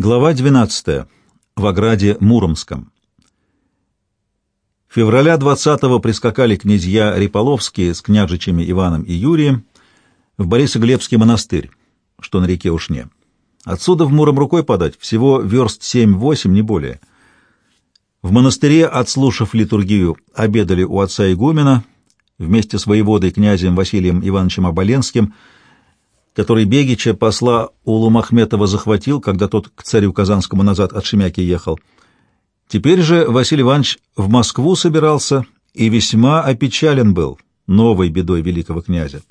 Глава 12. В ограде Муромском. Февраля 20-го прискакали князья Риполовские с княжичами Иваном и Юрием в Борисоглебский монастырь, что на реке Ушне. Отсюда в Муром рукой подать, всего верст 7-8, не более. В монастыре, отслушав литургию, обедали у отца игумена вместе с воеводой князем Василием Ивановичем Оболенским – который Бегича посла Улу Махметова захватил, когда тот к царю Казанскому назад от Шемяки ехал. Теперь же Василий Иванович в Москву собирался и весьма опечален был новой бедой великого князя.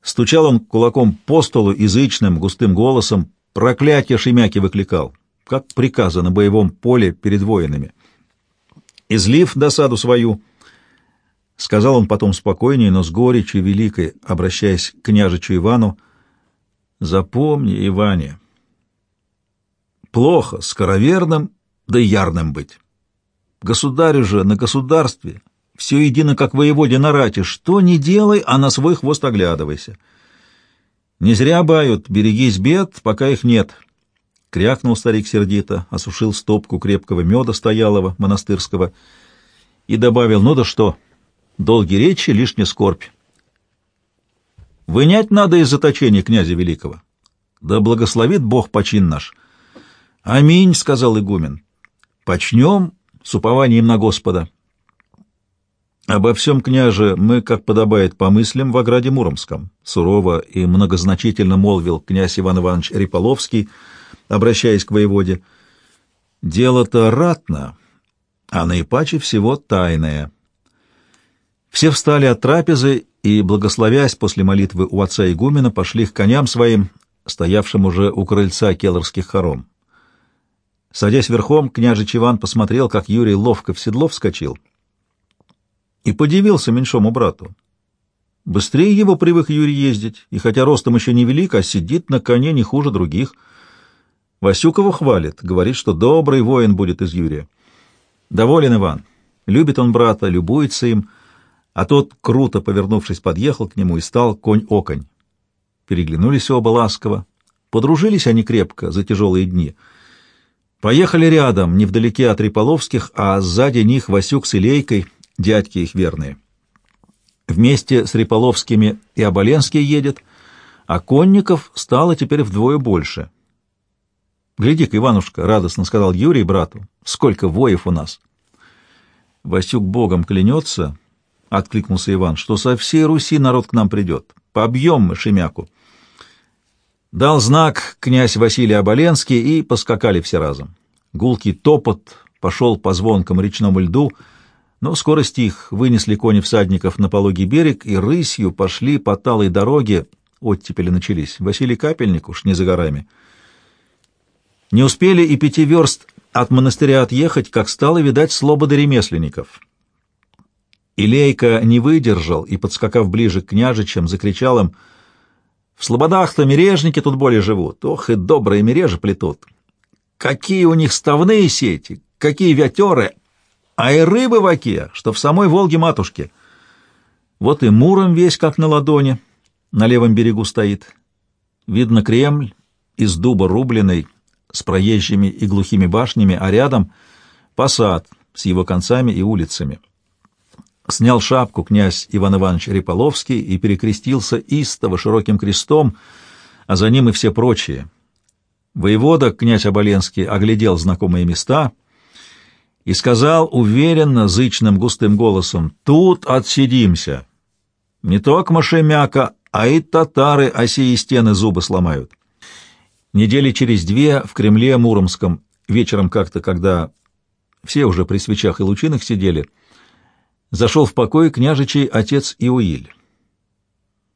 Стучал он кулаком по столу язычным, густым голосом, проклятие Шемяки выкликал, как приказано боевом поле перед воинами. Излив досаду свою, Сказал он потом спокойнее, но с горечью великой, обращаясь к княжичу Ивану, «Запомни, Иване, плохо скороверным да ярным быть. Государю же на государстве все едино, как воеводе на рате, что не делай, а на свой хвост оглядывайся. Не зря бают, берегись бед, пока их нет». Крякнул старик сердито, осушил стопку крепкого меда стоялого, монастырского, и добавил, ну да что... Долгие речи, лишняя скорбь. Вынять надо из заточения князя великого. Да благословит Бог почин наш. Аминь, — сказал игумен. Почнем с упованием на Господа. Обо всем, княже, мы, как подобает, помыслим в ограде Муромском, — сурово и многозначительно молвил князь Иван Иванович Риполовский, обращаясь к воеводе. Дело-то ратно, а наипаче всего тайное. Все встали от трапезы и, благословясь после молитвы у отца игумена, пошли к коням своим, стоявшим уже у крыльца келлерских хором. Садясь верхом, княжич Иван посмотрел, как Юрий ловко в седло вскочил, и подивился меньшому брату. Быстрее его привык Юрий ездить, и хотя ростом еще не велик, а сидит на коне не хуже других. Васюкову хвалит, говорит, что добрый воин будет из Юрия. Доволен Иван. Любит он брата, любуется им — а тот, круто повернувшись, подъехал к нему и стал конь-оконь. Переглянулись оба ласково. Подружились они крепко за тяжелые дни. Поехали рядом, невдалеке от Риполовских, а сзади них Васюк с Илейкой, дядьки их верные. Вместе с Риполовскими и Оболенский едет, а конников стало теперь вдвое больше. «Гляди-ка, Иванушка», — радостно сказал Юрий брату, — «сколько воев у нас!» Васюк богом клянется, — откликнулся Иван, — что со всей Руси народ к нам придет. Побьем мы Шемяку. Дал знак князь Василий Оболенский, и поскакали все разом. Гулкий топот пошел по звонкому речному льду, но скоро стих, вынесли кони всадников на пологий берег и рысью пошли по талой дороге, оттепели начались, Василий Капельник уж не за горами. Не успели и пяти верст от монастыря отъехать, как стало видать слобода ремесленников. Илейка не выдержал и, подскакав ближе к княжичам, закричал им «В слободах-то мережники тут более живут, ох и добрые мережи плетут! Какие у них ставные сети, какие вятеры, а и рыбы в оке, что в самой Волге-матушке! Вот и Муром весь как на ладони, на левом берегу стоит. Видно Кремль из дуба рубленый, с проезжими и глухими башнями, а рядом — посад с его концами и улицами». Снял шапку князь Иван Иванович Риполовский и перекрестился истово широким крестом, а за ним и все прочие. Воевода, князь Оболенский, оглядел знакомые места и сказал уверенно, зычным густым голосом, «Тут отсидимся. Не только Машемяка, а и татары осей стены зубы сломают». Недели через две в Кремле Муромском, вечером как-то, когда все уже при свечах и лучинах сидели, — зашел в покой княжичий отец Иуиль.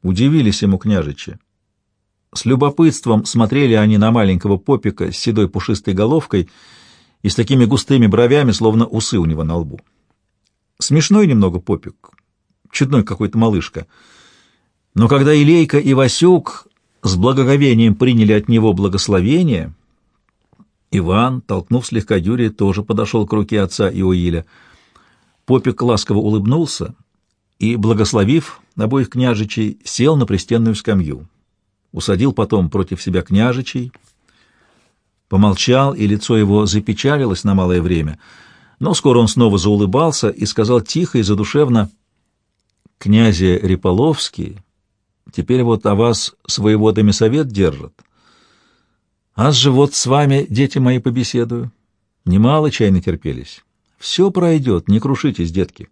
Удивились ему княжичи. С любопытством смотрели они на маленького попика с седой пушистой головкой и с такими густыми бровями, словно усы у него на лбу. Смешной немного попик, чудной какой-то малышка. Но когда Илейка и Васюк с благоговением приняли от него благословение, Иван, толкнув слегка Юрия, тоже подошел к руке отца Иоиля — Попик ласково улыбнулся и, благословив обоих княжичей, сел на пристенную скамью. Усадил потом против себя княжичей, Помолчал, и лицо его запечалилось на малое время, но скоро он снова заулыбался и сказал тихо и задушевно, «Князе Риполовский, теперь вот о вас с воеводами совет держат. Аз же вот с вами, дети мои, побеседую. Немало чай натерпелись. Все пройдет, не крушитесь, детки.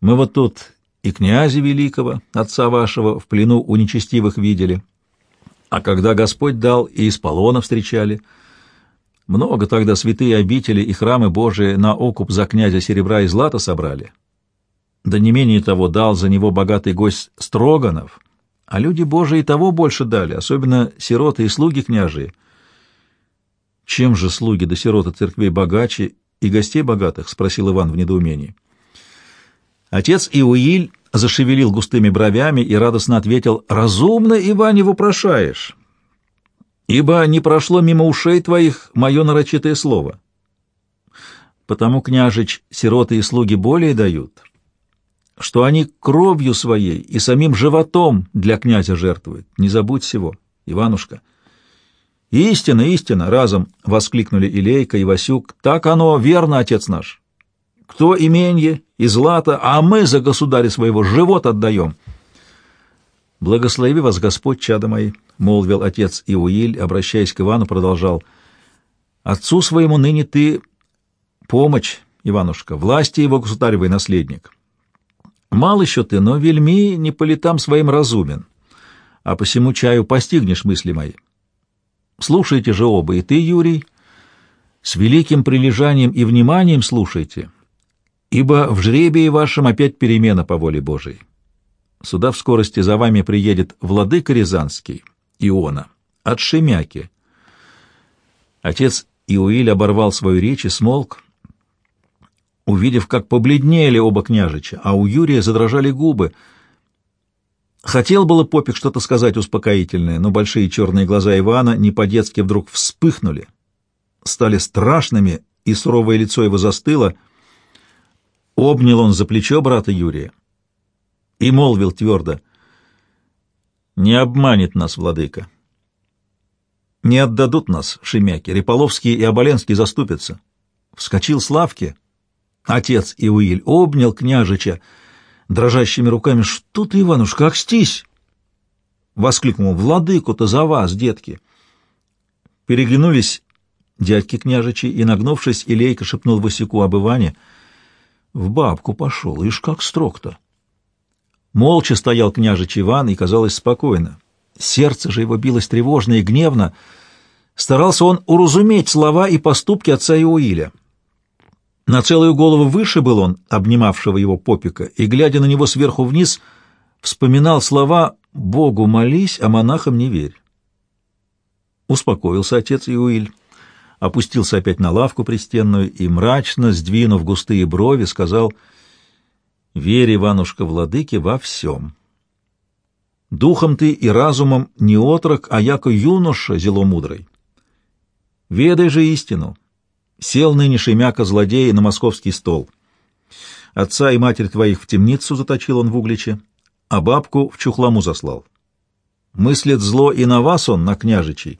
Мы вот тут и князя великого, отца вашего, в плену у нечестивых видели. А когда Господь дал, и из полона встречали. Много тогда святые обители и храмы Божии на окуп за князя серебра и злата собрали. Да не менее того дал за него богатый гость Строганов, а люди Божии того больше дали, особенно сироты и слуги княжие. Чем же слуги да сироты церквей богаче и гостей богатых? — спросил Иван в недоумении. Отец Иуиль зашевелил густыми бровями и радостно ответил, «Разумно, Иван, его прошаешь, ибо не прошло мимо ушей твоих мое нарочитое слово. Потому, княжич, сироты и слуги более дают, что они кровью своей и самим животом для князя жертвуют. Не забудь всего, Иванушка». «Истина, истина!» — разом воскликнули Илейка и Васюк. «Так оно, верно, отец наш. Кто именье и злато, а мы за государя своего живот отдаем». «Благослови вас, Господь, чада мои!» — молвил отец Иуиль, обращаясь к Ивану, продолжал. «Отцу своему ныне ты помощь, Иванушка, власти его государевый наследник. Мал еще ты, но вельми не по летам своим разумен, а посему чаю постигнешь мысли мои». Слушайте же оба, и ты, Юрий, с великим прилежанием и вниманием слушайте, ибо в жребии вашем опять перемена по воле Божией. Сюда в скорости за вами приедет владыка Рязанский, Иона, от Шемяки. Отец Иуиль оборвал свою речь и смолк, увидев, как побледнели оба княжича, а у Юрия задрожали губы — Хотел было Попик что-то сказать успокоительное, но большие черные глаза Ивана не по-детски вдруг вспыхнули, стали страшными, и суровое лицо его застыло. Обнял он за плечо брата Юрия и молвил твердо, «Не обманет нас, владыка. Не отдадут нас, шемяки, Риполовский и Оболенский заступятся». Вскочил Славки, отец Иуиль, обнял княжича, дрожащими руками. «Что ты, Ивануш, как стись!» Воскликнул. «Владыку-то за вас, детки!» Переглянулись дядьки княжичи, и, нагнувшись, Илейка шепнул Васику об Иване. «В бабку пошел, ишь как строг-то!» Молча стоял княжич Иван и, казалось, спокойно. Сердце же его билось тревожно и гневно. Старался он уразуметь слова и поступки отца Иоиля. На целую голову выше был он, обнимавшего его попика, и, глядя на него сверху вниз, вспоминал слова «Богу молись, а монахам не верь». Успокоился отец Иуиль, опустился опять на лавку пристенную и, мрачно сдвинув густые брови, сказал «Верь, Иванушка, владыке, во всем». Духом ты и разумом не отрок, а яко юноша зеломудрый. Ведай же истину, Сел ныне Шемяка злодея на московский стол. Отца и матерь твоих в темницу заточил он в Угличе, а бабку в Чухламу заслал. Мыслит зло и на вас он, на княжичей,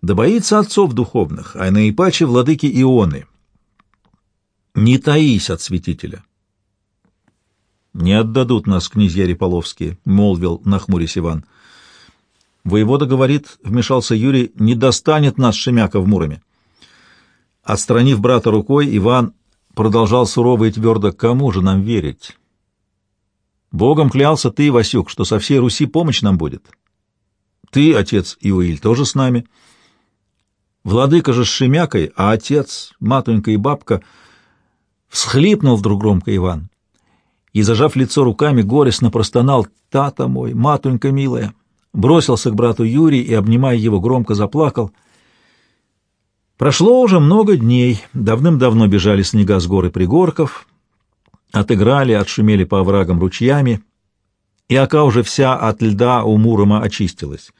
да боится отцов духовных, а наипаче владыки Ионы. Не таись от святителя. «Не отдадут нас, князья Реполовские», — молвил нахмурясь Иван. «Воевода говорит, — вмешался Юрий, — не достанет нас Шемяка в Муроме». Отстранив брата рукой, Иван продолжал сурово и твердо, кому же нам верить? Богом клялся ты, Васюк, что со всей Руси помощь нам будет. Ты, отец Иуиль, тоже с нами. Владыка же с Шемякой, а отец, матунька и бабка... Всхлипнул вдруг громко Иван и, зажав лицо руками, горестно простонал «Тата мой, матунька милая!» Бросился к брату Юрий и, обнимая его, громко заплакал — Прошло уже много дней, давным-давно бежали снега с горы пригорков, отыграли, отшумели по оврагам ручьями, и ока уже вся от льда у Мурома очистилась.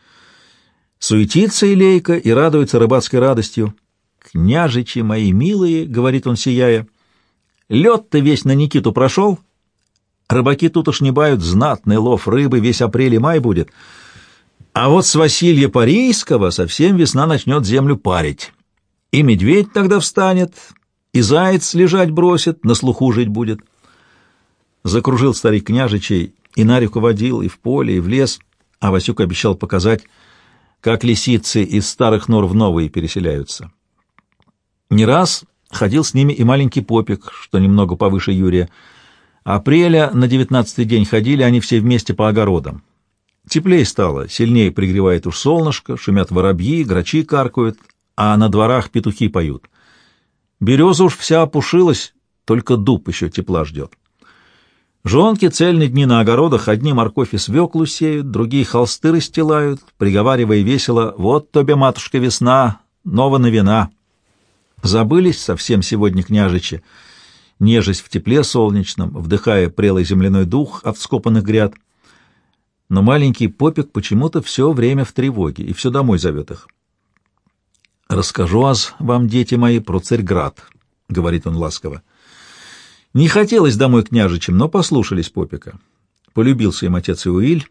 Суетится Илейка и радуется рыбацкой радостью. «Княжичи мои милые», — говорит он, сияя, — «лед-то весь на Никиту прошел, рыбаки тут уж не бают, знатный лов рыбы весь апрель и май будет». А вот с Василия Парийского совсем весна начнет землю парить. И медведь тогда встанет, и заяц лежать бросит, на слуху жить будет. Закружил старик княжичей, и на реку водил, и в поле, и в лес, а Васюк обещал показать, как лисицы из старых нор в новые переселяются. Не раз ходил с ними и маленький попик, что немного повыше Юрия. Апреля на девятнадцатый день ходили они все вместе по огородам. Теплее стало, сильнее пригревает уж солнышко, шумят воробьи, грачи каркают, а на дворах петухи поют. Береза уж вся опушилась, только дуб еще тепла ждет. Жонки цельные дни на огородах одни морковь и свеклу сеют, другие холсты расстилают, приговаривая весело «Вот тебе, матушка, весна, нова новина». Забылись совсем сегодня княжичи, нежесть в тепле солнечном, вдыхая прелый земляной дух от скопанных гряд. Но маленький попик почему-то все время в тревоге и все домой зовет их. «Расскажу вас вам, дети мои, про Царьград», — говорит он ласково. Не хотелось домой княжичем, но послушались попика. Полюбился им отец Иуиль.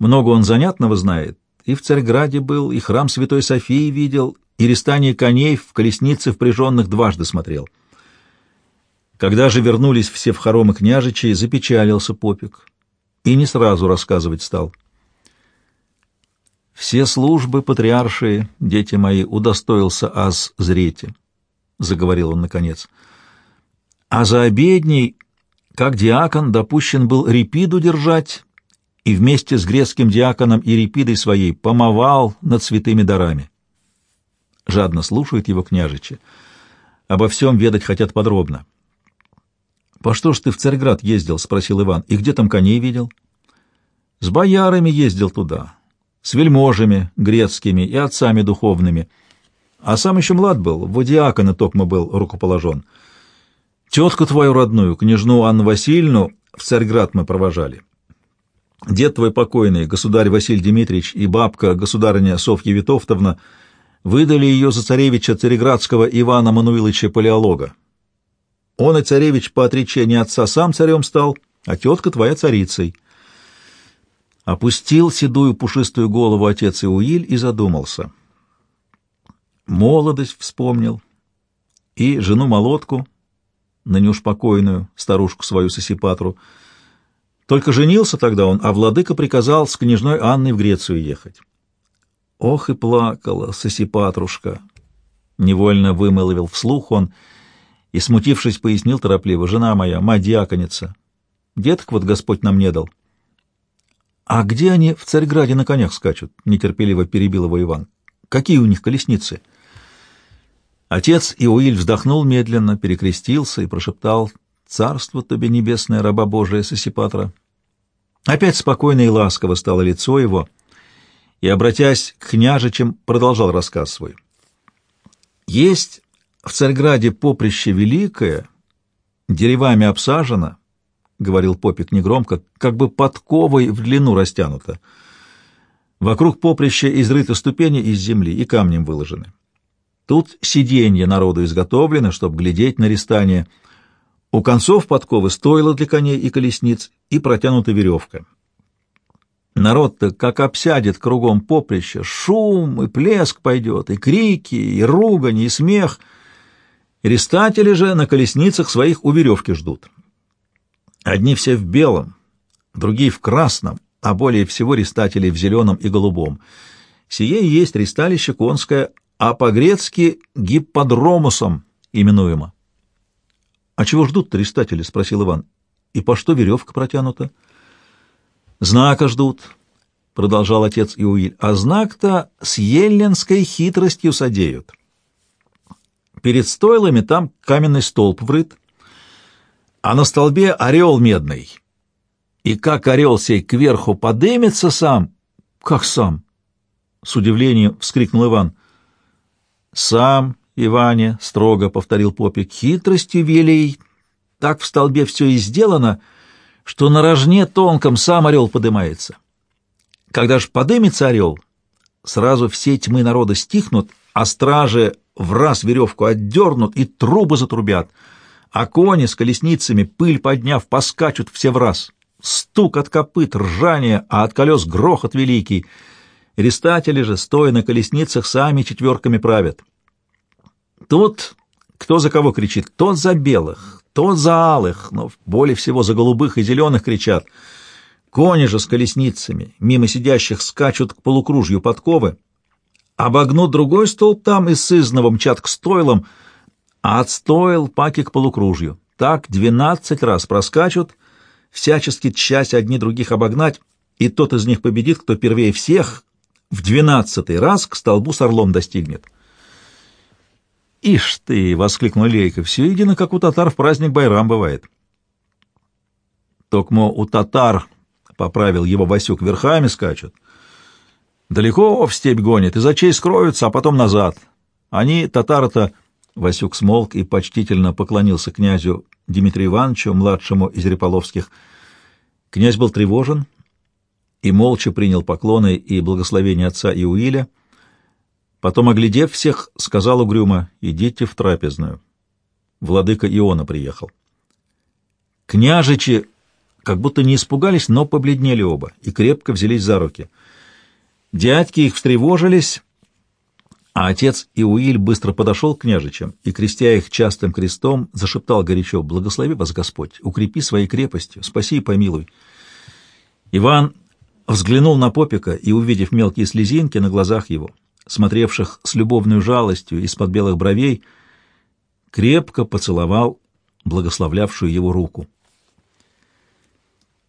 Много он занятного знает. И в Царьграде был, и храм Святой Софии видел, и рестание коней в колеснице впряженных дважды смотрел. Когда же вернулись все в хоромы княжичей, запечалился попик и не сразу рассказывать стал. Все службы патриаршие, дети мои, удостоился аз зрете, — заговорил он наконец. А за обедней, как диакон, допущен был репиду держать, и вместе с грецким диаконом и репидой своей помовал над святыми дарами. Жадно слушают его княжичи. Обо всем ведать хотят подробно. — По что ж ты в Царьград ездил? — спросил Иван. — И где там коней видел? — С боярами ездил туда с вельможами грецкими и отцами духовными, а сам еще млад был, в диакона токмо был рукоположен. Тетку твою родную, княжну Анну Васильевну, в Царьград мы провожали. Дед твой покойный, государь Василий Дмитриевич и бабка, государыня Софья Витовтовна, выдали ее за царевича цареградского Ивана Мануиловича Палеолога. Он и царевич по отречению отца сам царем стал, а тетка твоя царицей. Опустил седую пушистую голову отец Иуиль и задумался. Молодость вспомнил и жену-молотку, ныне уж покойную, старушку свою Сосипатру. Только женился тогда он, а владыка приказал с княжной Анной в Грецию ехать. Ох и плакала Сосипатрушка! Невольно вымолвил вслух он и, смутившись, пояснил торопливо, «Жена моя, мать-дьяконица, деток вот Господь нам не дал». «А где они в Царьграде на конях скачут?» — нетерпеливо перебил его Иван. «Какие у них колесницы?» Отец Иоиль вздохнул медленно, перекрестился и прошептал «Царство тебе небесное, раба Божия Сосипатра». Опять спокойно и ласково стало лицо его, и, обратясь к княжичам, продолжал рассказ свой. «Есть в Царьграде поприще великое, деревами обсажено, — говорил Попик негромко, — как бы подковой в длину растянуто. Вокруг поприща изрыты ступени из земли и камнем выложены. Тут сиденье народу изготовлено, чтобы глядеть на рестание. У концов подковы стойло для коней и колесниц и протянута веревка. Народ-то как обсядет кругом поприща, шум и плеск пойдет, и крики, и ругань, и смех. Рестатели же на колесницах своих у веревки ждут. Одни все в белом, другие в красном, а более всего рестатели в зеленом и голубом. Сие и есть ресталище конское, а по-грецки гипподромусом именуемо. — А чего ждут-то рестатели? — спросил Иван. — И по что веревка протянута? — Знака ждут, — продолжал отец Иуиль, — а знак-то с елленской хитростью содеют. Перед стойлами там каменный столб врыт, а на столбе орел медный. И как орел сей кверху подымется сам, как сам? С удивлением вскрикнул Иван. Сам, Иване, строго повторил попик, хитростью велей, так в столбе все и сделано, что на рожне тонком сам орел подымается. Когда ж подымется орел, сразу все тьмы народа стихнут, а стражи в раз веревку отдернут и трубы затрубят — а кони с колесницами, пыль подняв, поскачут все в раз. Стук от копыт, ржание, а от колес грохот великий. Рестатели же, стоя на колесницах, сами четверками правят. Тут кто за кого кричит, кто за белых, кто за алых, но более всего за голубых и зеленых кричат. Кони же с колесницами, мимо сидящих, скачут к полукружью подковы, обогнут другой столб там и с изного мчат к стойлам, а от стойл паки к полукружью. Так двенадцать раз проскачут, всячески часть одни других обогнать, и тот из них победит, кто первее всех в двенадцатый раз к столбу с орлом достигнет. «Ишь ты!» — воскликнул Лейка. «Все едино, как у татар в праздник Байрам бывает». «Токмо у татар», — поправил его Васюк, — «верхами скачут. Далеко в степь гонят, из очей скроются, а потом назад. Они, татары-то...» Васюк смолк и почтительно поклонился князю Дмитрию Ивановичу, младшему из Реполовских. Князь был тревожен и молча принял поклоны и благословение отца Иуиля, Потом, оглядев всех, сказал угрюмо, «Идите в трапезную». Владыка Иона приехал. Княжичи как будто не испугались, но побледнели оба и крепко взялись за руки. Дядьки их встревожились, а отец Иуиль быстро подошел к княжичам и, крестя их частым крестом, зашептал горячо, «Благослови вас, Господь, укрепи своей крепостью, спаси и помилуй». Иван взглянул на попика и, увидев мелкие слезинки на глазах его, смотревших с любовной жалостью из-под белых бровей, крепко поцеловал благословлявшую его руку.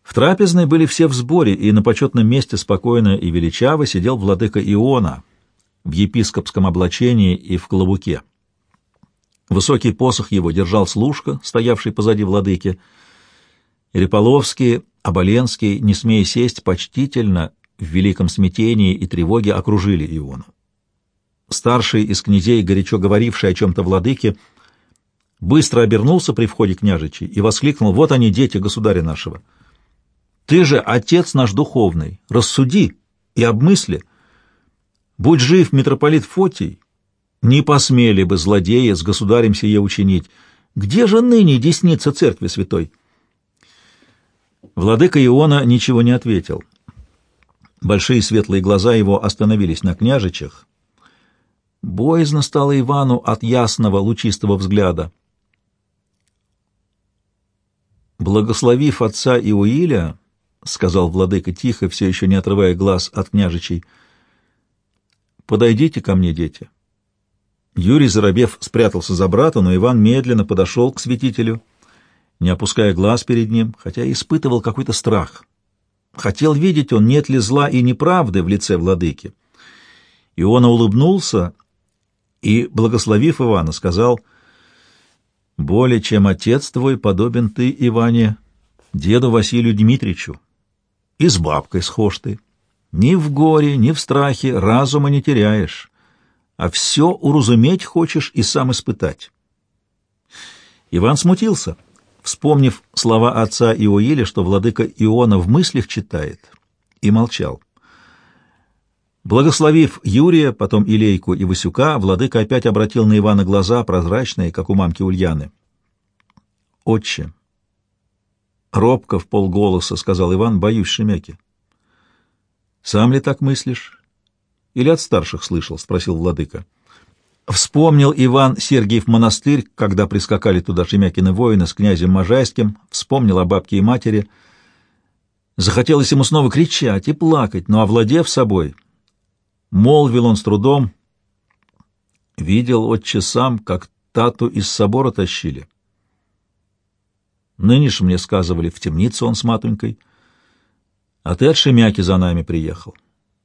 В трапезной были все в сборе, и на почетном месте спокойно и величаво сидел владыка Иона в епископском облачении и в клобуке. Высокий посох его держал служка, стоявший позади владыки. Реполовский, Оболенский, не смея сесть, почтительно, в великом смятении и тревоге окружили Иону. Старший из князей, горячо говоривший о чем-то владыке, быстро обернулся при входе княжичей и воскликнул «Вот они, дети государя нашего! Ты же отец наш духовный, рассуди и обмысли! Будь жив митрополит Фотий, не посмели бы злодеи с государем сие учинить. Где же ныне десница церкви святой?» Владыка Иона ничего не ответил. Большие светлые глаза его остановились на княжичах, Боязно стало Ивану от ясного, лучистого взгляда. «Благословив отца Иуиля, — сказал владыка тихо, все еще не отрывая глаз от княжичей, — подойдите ко мне, дети». Юрий Заробев спрятался за брата, но Иван медленно подошел к святителю, не опуская глаз перед ним, хотя испытывал какой-то страх. Хотел видеть он, нет ли зла и неправды в лице владыки. Иона улыбнулся и, благословив Ивана, сказал, «Более чем отец твой подобен ты, Иване, деду Василию Дмитричу, и с бабкой схож ты. Ни в горе, ни в страхе разума не теряешь, а все уразуметь хочешь и сам испытать». Иван смутился, вспомнив слова отца Иоиля, что владыка Иона в мыслях читает, и молчал. Благословив Юрия, потом Илейку и Васюка, владыка опять обратил на Ивана глаза, прозрачные, как у мамки Ульяны. «Отче!» Робко в полголоса сказал Иван, боюсь Шемяки. «Сам ли так мыслишь? Или от старших слышал?» — спросил владыка. Вспомнил Иван Сергиев монастырь, когда прискакали туда Шемякины воины с князем Можайским, вспомнил о бабке и матери. Захотелось ему снова кричать и плакать, но, овладев собой, Молвил он с трудом. Видел отче сам, как тату из собора тащили. Ныне ж мне сказывали, в темницу он с матунькой. А ты от Шемяки за нами приехал.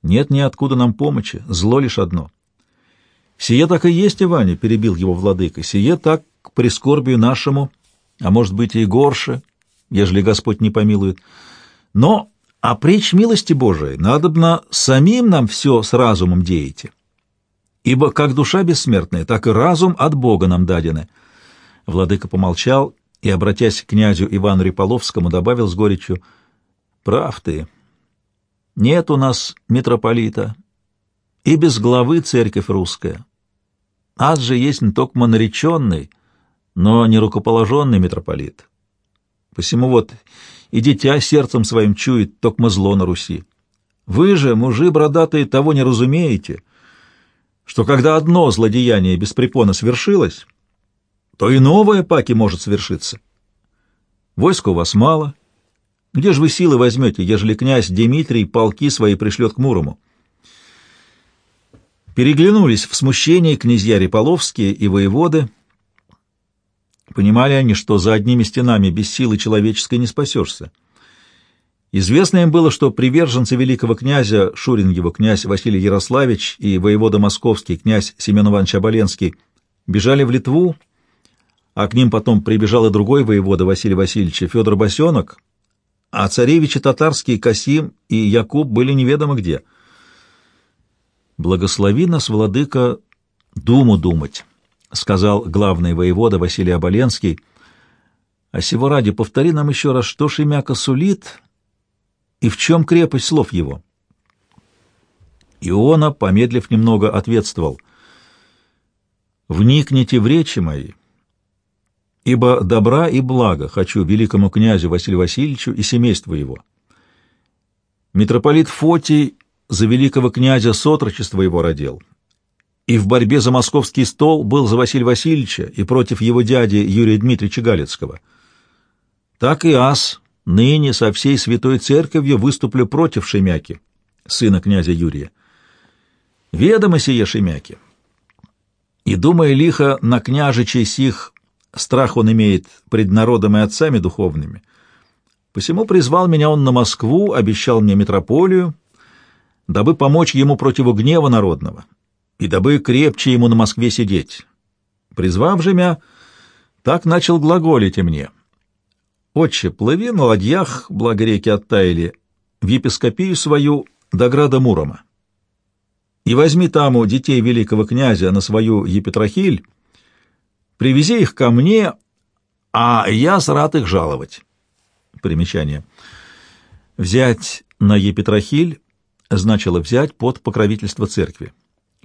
Нет ниоткуда нам помощи, зло лишь одно. Сие так и есть, Иване, — перебил его владыка, — сие так к прискорбию нашему, а может быть и горше, ежели Господь не помилует. Но а пречь милости Божией надобно самим нам все с разумом деяти. Ибо как душа бессмертная, так и разум от Бога нам дадены. Владыка помолчал и, обратясь к князю Ивану Риполовскому, добавил с горечью, «Прав ты, нет у нас митрополита, и без главы церковь русская. Ад же есть не только нареченный, но не рукоположенный митрополит. Посему вот и дитя сердцем своим чует токмо зло на Руси. Вы же, мужи бородатые, того не разумеете, что когда одно злодеяние без препона свершилось, то и новое паки может свершиться. Войска у вас мало. Где же вы силы возьмете, ежели князь Дмитрий полки свои пришлет к Мурому? Переглянулись в смущении князья Реполовские и воеводы. Понимали они, что за одними стенами без силы человеческой не спасешься. Известно им было, что приверженцы великого князя, Шурин его князь Василий Ярославич и воевода московский князь Семен Иванович Оболенский, бежали в Литву, а к ним потом прибежал и другой воевода Василий Васильевич Федор Босенок, а царевичи татарские Касим и Якуб были неведомо где. «Благослови нас, владыка, думу думать», — сказал главный воевода Василий Оболенский. «А сего ради повтори нам еще раз, что Шемяка сулит и в чем крепость слов его?» Иона, помедлив немного, ответствовал. «Вникните в речи мои, ибо добра и блага хочу великому князю Василию Васильевичу и семейству его. Митрополит Фотий за великого князя сотрочество его родил, и в борьбе за московский стол был за Василия Васильевича и против его дяди Юрия Дмитриевича Галицкого. Так и ас ныне со всей святой церковью выступлю против Шемяки, сына князя Юрия. Ведомо сие Шемяки. И, думая лихо, на княжичей сих Страх он имеет пред народом и отцами духовными. Посему призвал меня он на Москву, обещал мне метрополию, дабы помочь ему против гнева народного, и дабы крепче ему на Москве сидеть. Призвав же меня, так начал глаголить и мне. «Отче, плыви на ладьях, благо реки оттаяли, в епископию свою до града Мурома, и возьми там у детей великого князя на свою епитрахиль, Привези их ко мне, а я рад их жаловать. Примечание. Взять на Епитрахиль значило взять под покровительство церкви.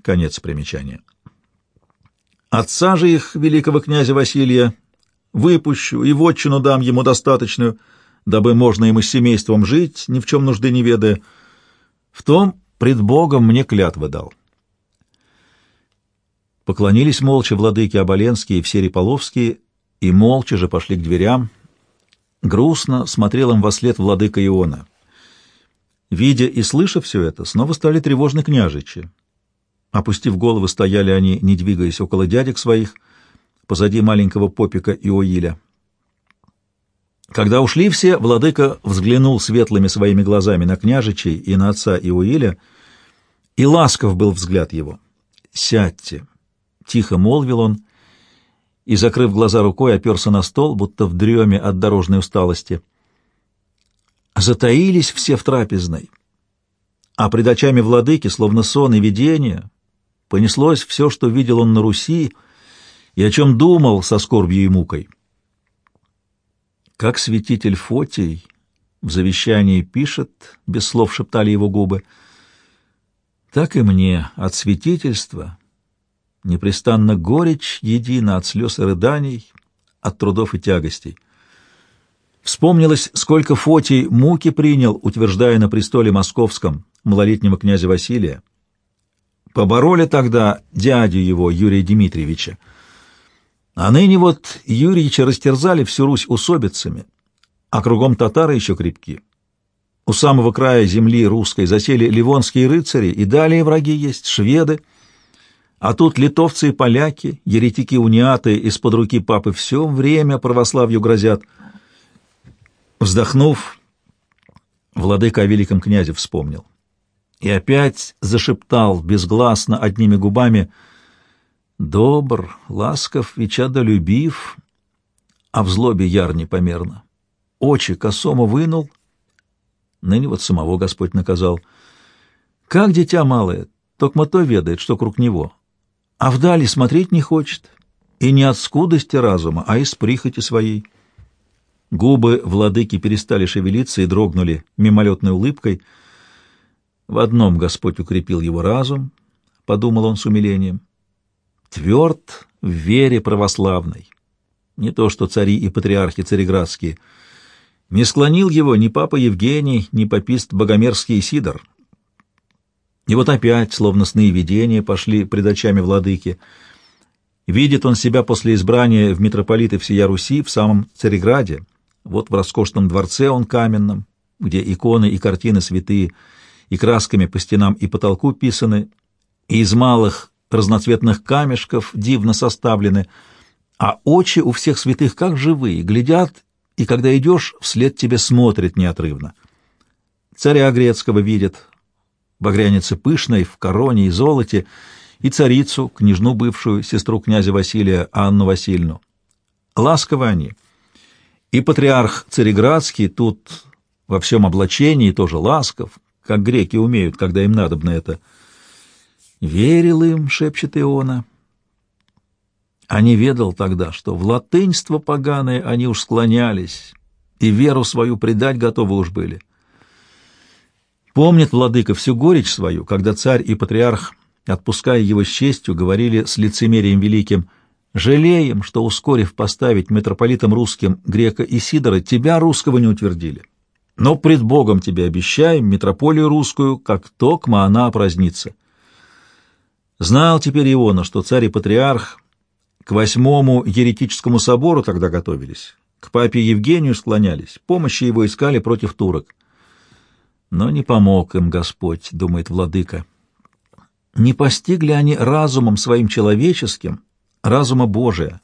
Конец примечания. Отца же их, великого князя Василия, выпущу и вотчину дам ему достаточную, дабы можно ему с семейством жить, ни в чем нужды не ведая. В том пред Богом мне клятва дал. Поклонились молча владыки Оболенские и все Реполовские, и молча же пошли к дверям. Грустно смотрел им во след владыка Иона. Видя и слыша все это, снова стали тревожны княжичи. Опустив головы, стояли они, не двигаясь, около дядек своих, позади маленького попика Иоиля. Когда ушли все, владыка взглянул светлыми своими глазами на княжичей и на отца Иоиля, и ласков был взгляд его. «Сядьте, — тихо молвил он и, закрыв глаза рукой, оперся на стол, будто в дреме от дорожной усталости. Затаились все в трапезной, а пред очами владыки, словно сон и видение, понеслось все, что видел он на Руси и о чем думал со скорбью и мукой. Как святитель Фотий в завещании пишет, без слов шептали его губы, так и мне от святительства непрестанно горечь едина от слез и рыданий, от трудов и тягостей. Вспомнилось, сколько Фотий муки принял, утверждая на престоле московском малолетнего князя Василия. Побороли тогда дядю его, Юрия Дмитриевича. А ныне вот Юрьича растерзали всю Русь усобицами, а кругом татары еще крепки. У самого края земли русской засели ливонские рыцари, и далее враги есть, шведы — а тут литовцы и поляки, еретики-униаты из-под руки папы все время православию грозят. Вздохнув, владыка о великом князе вспомнил. И опять зашептал безгласно одними губами «Добр, ласков и чадолюбив, а в злобе яр непомерно. Очи косому вынул, ныне вот самого Господь наказал. Как дитя малое, только то ведает, что круг него» а вдали смотреть не хочет, и не от скудости разума, а из прихоти своей. Губы владыки перестали шевелиться и дрогнули мимолетной улыбкой. В одном Господь укрепил его разум, — подумал он с умилением, — тверд в вере православной. Не то что цари и патриархи цареградские. Не склонил его ни папа Евгений, ни попист Богомерский Сидор. И вот опять, словно сны и видения, пошли пред очами владыки. Видит он себя после избрания в митрополиты всея Руси в самом Цареграде. Вот в роскошном дворце он каменном, где иконы и картины святые, и красками по стенам и потолку писаны, и из малых разноцветных камешков дивно составлены, а очи у всех святых как живые, глядят, и когда идешь, вслед тебе смотрят неотрывно. Царя Грецкого видят, багряницы пышной, в короне и золоте, и царицу, княжну бывшую, сестру князя Василия, Анну Васильевну. Ласковы они. И патриарх Цареградский тут во всем облачении тоже ласков, как греки умеют, когда им надобно это. «Верил им», — шепчет Иона. А не ведал тогда, что в латыньство поганое они уж склонялись, и веру свою предать готовы уж были. Помнит владыка всю горечь свою, когда царь и патриарх, отпуская его с честью, говорили с лицемерием великим, «Жалеем, что, ускорив поставить митрополитом русским грека Исидора, тебя, русского, не утвердили. Но пред Богом тебе обещаем митрополию русскую, как токма она опразднится». Знал теперь Иона, что царь и патриарх к восьмому еретическому собору тогда готовились, к папе Евгению склонялись, помощи его искали против турок. Но не помог им Господь, думает владыка. Не постигли они разумом своим человеческим, разума Божия.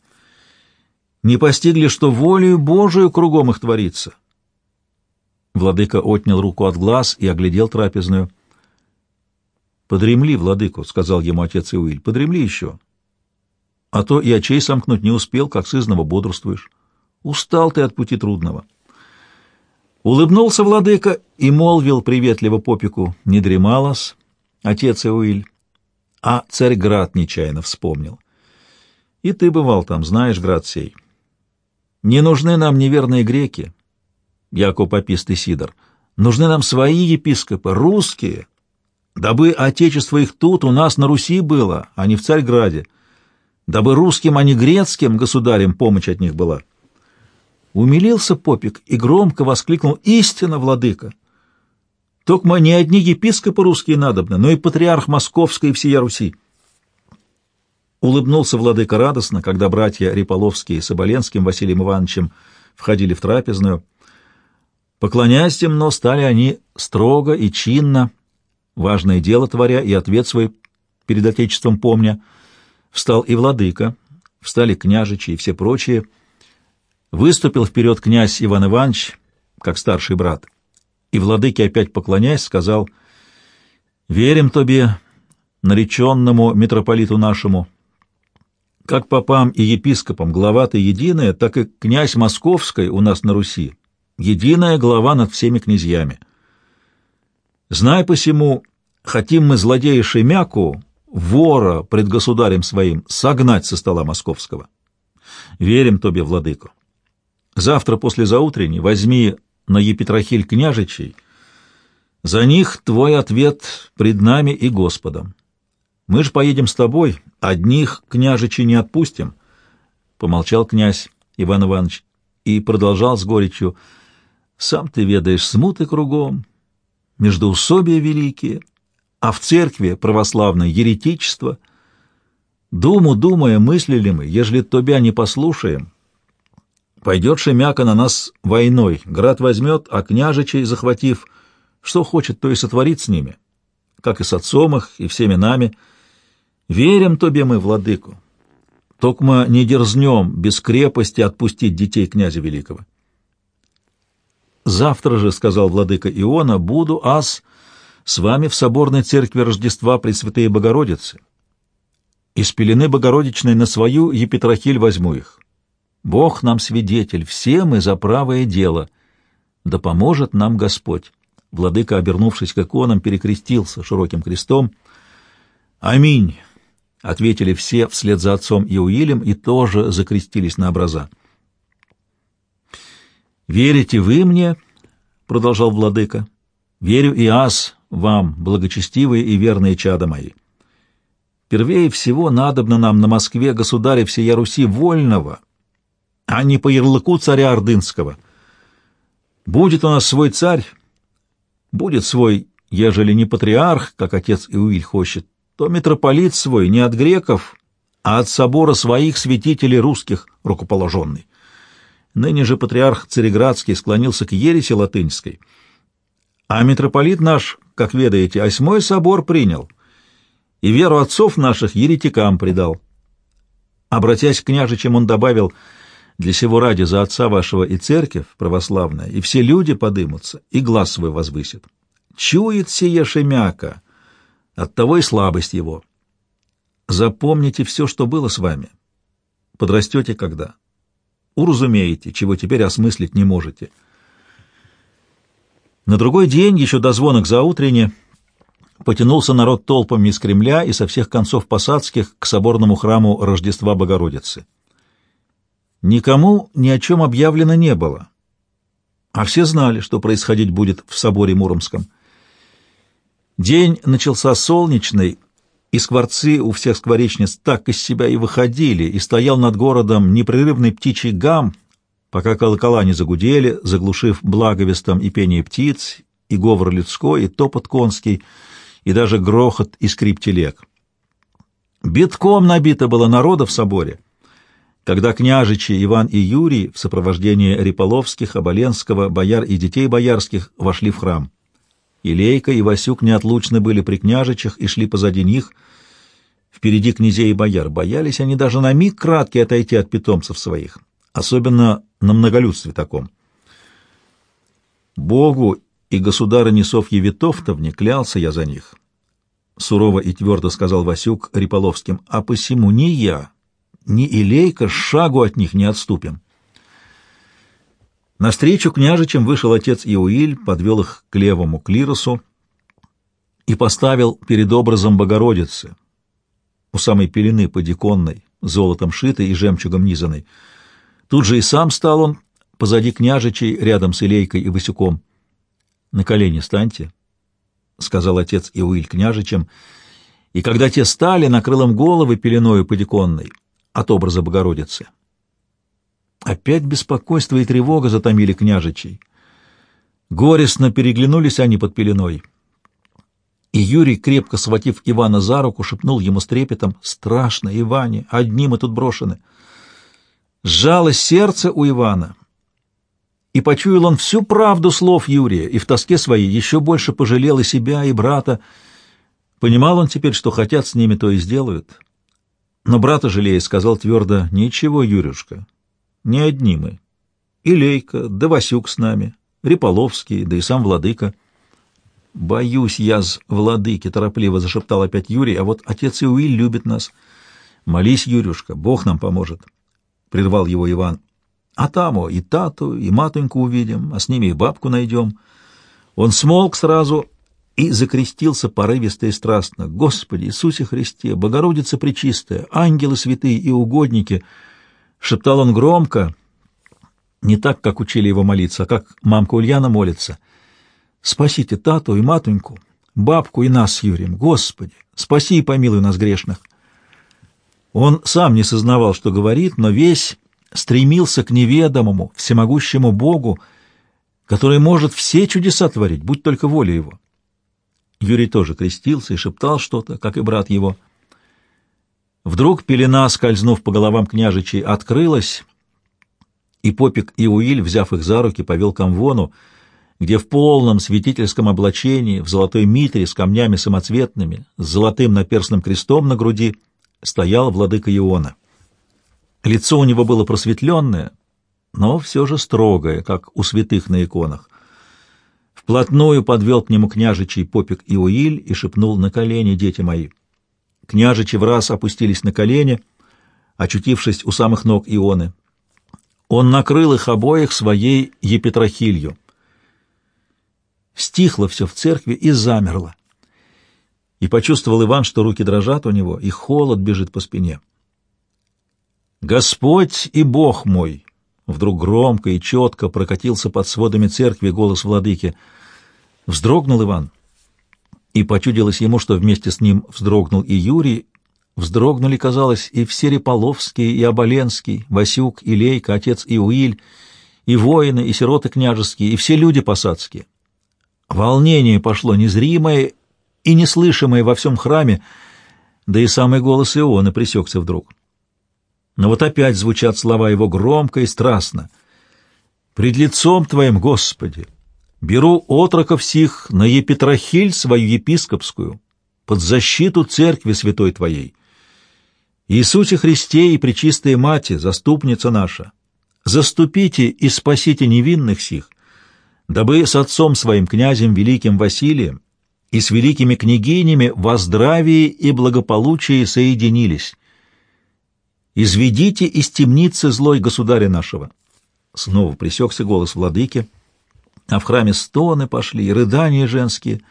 Не постигли, что волею Божию кругом их творится. Владыка отнял руку от глаз и оглядел трапезную. «Подремли, владыку», — сказал ему отец Иуиль, — «подремли еще. А то и очей сомкнуть не успел, как сызново бодрствуешь. Устал ты от пути трудного». Улыбнулся владыка и молвил приветливо попику, не дремалась, отец Иуиль, а царь Град нечаянно вспомнил. И ты бывал там, знаешь, град сей. Не нужны нам неверные греки, Яков Попист и Сидор, нужны нам свои епископы, русские, дабы отечество их тут у нас на Руси было, а не в Царьграде, дабы русским, а не грецким государям помощь от них была. Умилился попик и громко воскликнул «Истина, владыка!» Токма не одни епископы русские надобны, но и патриарх Московской и всея Руси. Улыбнулся владыка радостно, когда братья Риполовские с Оболенским Василием Ивановичем входили в трапезную. Поклоняясь темно, стали они строго и чинно, важное дело творя и ответ свой перед Отечеством помня. Встал и владыка, встали княжичи и все прочие — Выступил вперед князь Иван Иванович, как старший брат, и владыке опять поклоняясь, сказал, «Верим тебе, нареченному митрополиту нашему, как попам и епископам глава ты единая, так и князь Московской у нас на Руси, единая глава над всеми князьями. Знай посему, хотим мы злодея Шемяку, вора пред государем своим, согнать со стола московского. Верим тебе, владыку. Завтра после заутренней возьми на Епитрахиль княжичей, за них твой ответ пред нами и Господом. Мы ж поедем с тобой, одних княжичей не отпустим. Помолчал князь Иван Иванович и продолжал с горечью. Сам ты ведаешь, смуты кругом, междоусобия великие, а в церкви православное еретичество. Думу, думая, мыслили мы, ежели тебя не послушаем, Пойдет Шемяка на нас войной, град возьмет, а княжичей, захватив, что хочет, то и сотворит с ними, как и с отцом их, и всеми нами. Верим тебе мы, владыку, токмо не дерзнем без крепости отпустить детей князя великого. «Завтра же, — сказал владыка Иона, — буду ас с вами в соборной церкви Рождества Пресвятые Богородицы. Из пелены Богородичной на свою епитрахиль возьму их. Бог нам свидетель, все мы за правое дело. Да поможет нам Господь. Владыка, обернувшись к иконам, перекрестился широким крестом. «Аминь!» — ответили все вслед за отцом Иуилем и тоже закрестились на образа. «Верите вы мне?» — продолжал владыка. «Верю и аз вам, благочестивые и верные чада мои. Первее всего надобно нам на Москве государя всея Руси вольного» а не по ярлыку царя Ордынского. Будет у нас свой царь, будет свой ежели не патриарх, как отец Иуиль хочет, то митрополит свой не от греков, а от собора своих святителей русских рукоположенный. Ныне же патриарх Цареградский склонился к ереси латынской, а митрополит наш, как ведаете, осьмой собор принял и веру отцов наших еретикам предал. Обратясь к княжичам, он добавил, «Для сего ради за отца вашего и церковь православная, и все люди подымутся, и глаз свой возвысит. Чует сие Шемяка, оттого и слабость его. Запомните все, что было с вами. Подрастете когда? Уразумеете, чего теперь осмыслить не можете». На другой день, еще до звонок заутренне, потянулся народ толпами из Кремля и со всех концов посадских к соборному храму Рождества Богородицы. Никому ни о чем объявлено не было, а все знали, что происходить будет в соборе Муромском. День начался солнечный, и скворцы у всех скворечниц так из себя и выходили, и стоял над городом непрерывный птичий гам, пока колокола не загудели, заглушив благовестом и пение птиц, и говор людской, и топот конский, и даже грохот и скрип телег. Битком набито было народа в соборе, когда княжичи Иван и Юрий в сопровождении Риполовских, Оболенского, бояр и детей боярских вошли в храм. Илейка и Васюк неотлучны были при княжичах и шли позади них. Впереди князей и бояр боялись они даже на миг краткий отойти от питомцев своих особенно на многолюдстве таком. Богу и государыне Софье Витовтовне клялся я за них. Сурово и твердо сказал Васюк Риполовским, а посему ни я, ни Илейка шагу от них не отступим. Навстречу княжичам вышел отец Иуиль, подвел их к левому клиросу и поставил перед образом Богородицы, у самой пелены подиконной, золотом шитой и жемчугом низанной. Тут же и сам стал он позади княжичей, рядом с Илейкой и Васюком. — На колени станьте, — сказал отец Иуиль княжичем, и когда те стали, накрыл им головы пеленою подиконной от образа Богородицы. Опять беспокойство и тревога затомили княжичей. Горестно переглянулись они под пеленой. И Юрий, крепко схватив Ивана за руку, шепнул ему с трепетом, «Страшно, Иване, одни мы тут брошены». Сжалось сердце у Ивана, и почуял он всю правду слов Юрия, и в тоске своей еще больше пожалел и себя, и брата. Понимал он теперь, что хотят с ними, то и сделают. Но брата жалея сказал твердо, «Ничего, Юрюшка, не одни мы. И Лейка, да Васюк с нами, Риполовский, да и сам владыка». «Боюсь я с владыки», — торопливо зашептал опять Юрий, «а вот отец Иуиль любит нас. Молись, Юрюшка, Бог нам поможет» прервал его Иван. А там и тату, и матоньку увидим, а с ними и бабку найдем. Он смолк сразу и закрестился порывисто и страстно. «Господи Иисусе Христе, Богородица Пречистая, ангелы святые и угодники!» Шептал он громко, не так, как учили его молиться, а как мамка Ульяна молится. «Спасите тату и матоньку, бабку и нас с Юрием, Господи! Спаси и помилуй нас грешных!» Он сам не сознавал, что говорит, но весь стремился к неведомому, всемогущему Богу, который может все чудеса творить, будь только воля его. Юрий тоже крестился и шептал что-то, как и брат его. Вдруг пелена, скользнув по головам княжичей, открылась, и Попик и Уиль, взяв их за руки, повел к Амвону, где в полном святительском облачении, в золотой митре с камнями самоцветными, с золотым наперстным крестом на груди — стоял владыка Иона. Лицо у него было просветленное, но все же строгое, как у святых на иконах. Вплотную подвел к нему княжичий попик Иоиль и шепнул «На колени, дети мои!». Княжичи в раз опустились на колени, очутившись у самых ног Ионы. Он накрыл их обоих своей епитрахилью. Стихло все в церкви и замерло и почувствовал Иван, что руки дрожат у него, и холод бежит по спине. «Господь и Бог мой!» Вдруг громко и четко прокатился под сводами церкви голос владыки. Вздрогнул Иван, и почудилось ему, что вместе с ним вздрогнул и Юрий, вздрогнули, казалось, и все Реполовские, и Оболенский, Васюк, и Лейка, отец Иуиль, и воины, и сироты княжеские, и все люди посадские. Волнение пошло незримое и неслышимое во всем храме, да и самый голос Иона пресекся вдруг. Но вот опять звучат слова его громко и страстно. «Пред лицом Твоим, Господи, беру отроков сих на епитрахиль свою епископскую, под защиту церкви святой Твоей. Иисусе Христе и Пречистая Мати, заступница наша, заступите и спасите невинных сих, дабы с отцом своим князем великим Василием и с великими княгинями во здравии и благополучии соединились. Изведите из темницы злой государя нашего. Снова пресекся голос владыки, а в храме стоны пошли, рыдания женские,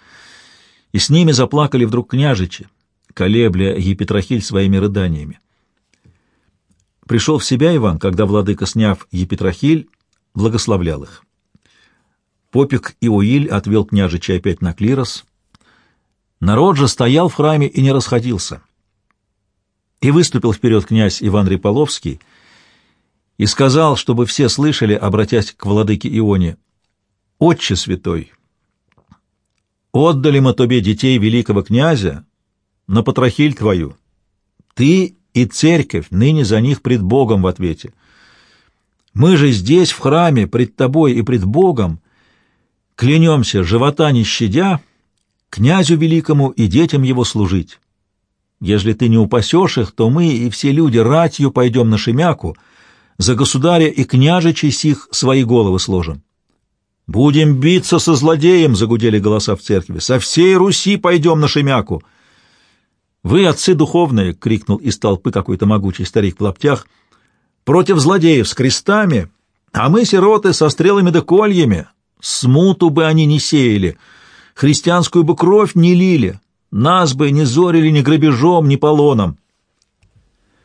и с ними заплакали вдруг княжичи, колебля Епитрахиль своими рыданиями. Пришел в себя Иван, когда владыка, сняв Епитрахиль, благословлял их. Попик Иоиль отвел княжича опять на клирос. Народ же стоял в храме и не расходился. И выступил вперед князь Иван Риполовский и сказал, чтобы все слышали, обратясь к владыке Ионе, «Отче святой, отдали мы тебе детей великого князя на потрохиль твою. Ты и церковь ныне за них пред Богом в ответе. Мы же здесь, в храме, пред тобой и пред Богом, клянемся, живота не щадя, князю великому и детям его служить. Ежели ты не упасешь их, то мы и все люди ратью пойдем на Шемяку, за государя и княжичей сих свои головы сложим. «Будем биться со злодеем!» — загудели голоса в церкви. «Со всей Руси пойдем на Шемяку!» «Вы, отцы духовные!» — крикнул из толпы какой-то могучий старик в лаптях. «Против злодеев с крестами, а мы, сироты, со стрелами да кольями. Смуту бы они не сеяли, христианскую бы кровь не лили, нас бы не зорили ни грабежом, ни полоном.